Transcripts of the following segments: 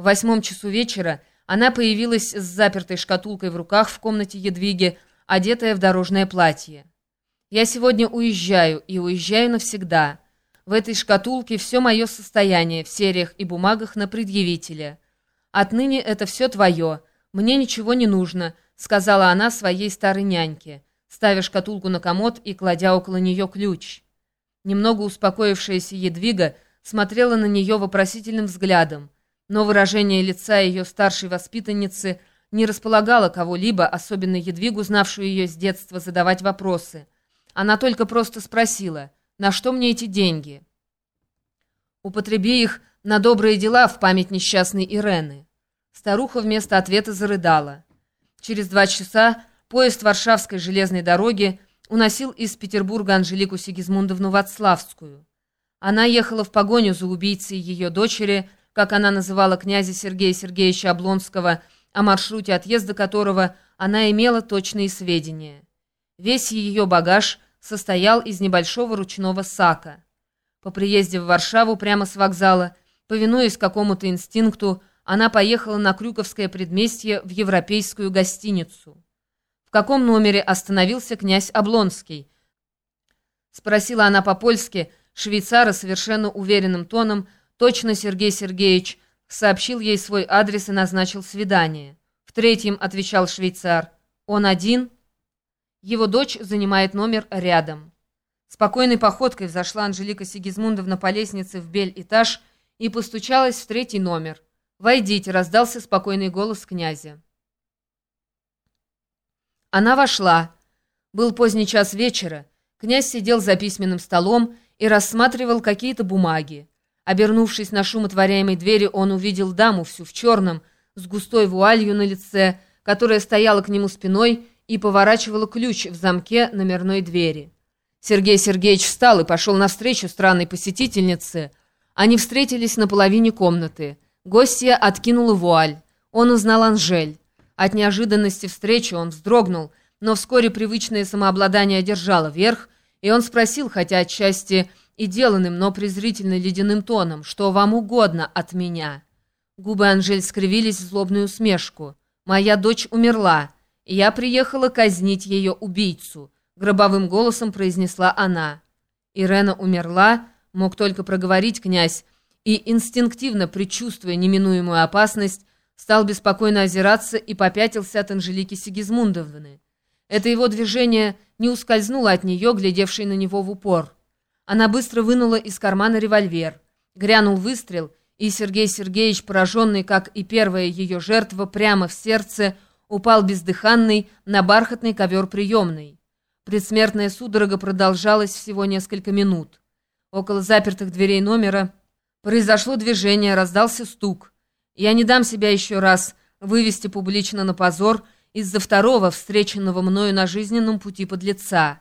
В восьмом часу вечера она появилась с запертой шкатулкой в руках в комнате Едвиги, одетая в дорожное платье. «Я сегодня уезжаю, и уезжаю навсегда. В этой шкатулке все мое состояние, в сериях и бумагах на предъявителя. Отныне это все твое, мне ничего не нужно», — сказала она своей старой няньке, ставя шкатулку на комод и кладя около нее ключ. Немного успокоившаяся Едвига смотрела на нее вопросительным взглядом, но выражение лица ее старшей воспитанницы не располагало кого-либо, особенно Едвигу, знавшую ее с детства, задавать вопросы. Она только просто спросила, на что мне эти деньги? Употреби их на добрые дела в память несчастной Ирены. Старуха вместо ответа зарыдала. Через два часа поезд Варшавской железной дороги уносил из Петербурга Анжелику Сигизмундовну Вацлавскую. Она ехала в погоню за убийцей ее дочери, как она называла князя Сергея Сергеевича Облонского, о маршруте отъезда которого она имела точные сведения. Весь ее багаж состоял из небольшого ручного сака. По приезде в Варшаву прямо с вокзала, повинуясь какому-то инстинкту, она поехала на Крюковское предместье в европейскую гостиницу. «В каком номере остановился князь Облонский?» Спросила она по-польски, швейцара совершенно уверенным тоном, точно Сергей Сергеевич сообщил ей свой адрес и назначил свидание. В третьем отвечал швейцар. «Он один?» Его дочь занимает номер рядом. Спокойной походкой взошла Анжелика Сигизмундовна по лестнице в бель-этаж и постучалась в третий номер. «Войдите», — раздался спокойный голос князя. Она вошла. Был поздний час вечера. Князь сидел за письменным столом и рассматривал какие-то бумаги. Обернувшись на шумотворяемой двери, он увидел даму всю в черном, с густой вуалью на лице, которая стояла к нему спиной и поворачивала ключ в замке номерной двери. Сергей Сергеевич встал и пошел навстречу странной посетительнице. Они встретились на половине комнаты. Гостья откинула вуаль. Он узнал Анжель. От неожиданности встречи он вздрогнул, но вскоре привычное самообладание одержало верх, и он спросил, хотя отчасти и деланным, но презрительно ледяным тоном, что вам угодно от меня. Губы Анжель скривились в злобную усмешку. «Моя дочь умерла, и я приехала казнить ее убийцу», — гробовым голосом произнесла она. Ирена умерла, мог только проговорить князь, и, инстинктивно предчувствуя неминуемую опасность, стал беспокойно озираться и попятился от Анжелики Сигизмундовны. Это его движение не ускользнуло от нее, глядевшей на него в упор. Она быстро вынула из кармана револьвер. Грянул выстрел, и Сергей Сергеевич, пораженный, как и первая ее жертва, прямо в сердце, упал бездыханный на бархатный ковер приемный. Предсмертная судорога продолжалась всего несколько минут. Около запертых дверей номера произошло движение, раздался стук. Я не дам себя еще раз вывести публично на позор из-за второго, встреченного мною на жизненном пути подлеца.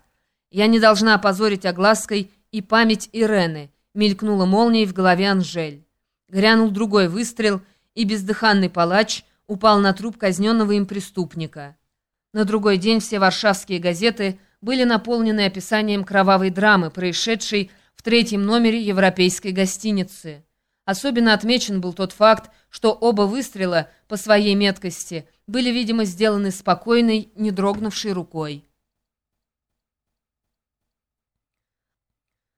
Я не должна опозорить оглаской и память Ирены, мелькнула молнией в голове Анжель. Грянул другой выстрел, и бездыханный палач упал на труп казненного им преступника. На другой день все варшавские газеты были наполнены описанием кровавой драмы, происшедшей в третьем номере европейской гостиницы. Особенно отмечен был тот факт, что оба выстрела по своей меткости были, видимо, сделаны спокойной, не дрогнувшей рукой.